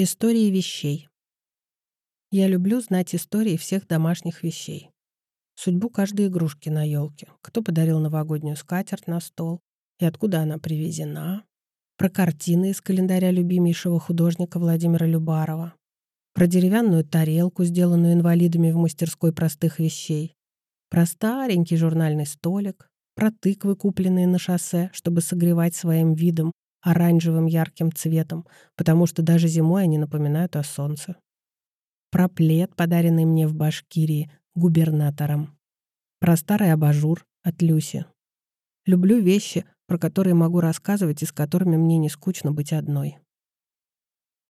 Истории вещей. Я люблю знать истории всех домашних вещей. Судьбу каждой игрушки на елке. Кто подарил новогоднюю скатерть на стол и откуда она привезена. Про картины из календаря любимейшего художника Владимира Любарова. Про деревянную тарелку, сделанную инвалидами в мастерской простых вещей. Про старенький журнальный столик. Про тыквы, купленные на шоссе, чтобы согревать своим видом оранжевым ярким цветом, потому что даже зимой они напоминают о солнце. Про плед, подаренный мне в Башкирии губернатором. Про старый абажур от Люси. Люблю вещи, про которые могу рассказывать и с которыми мне не скучно быть одной.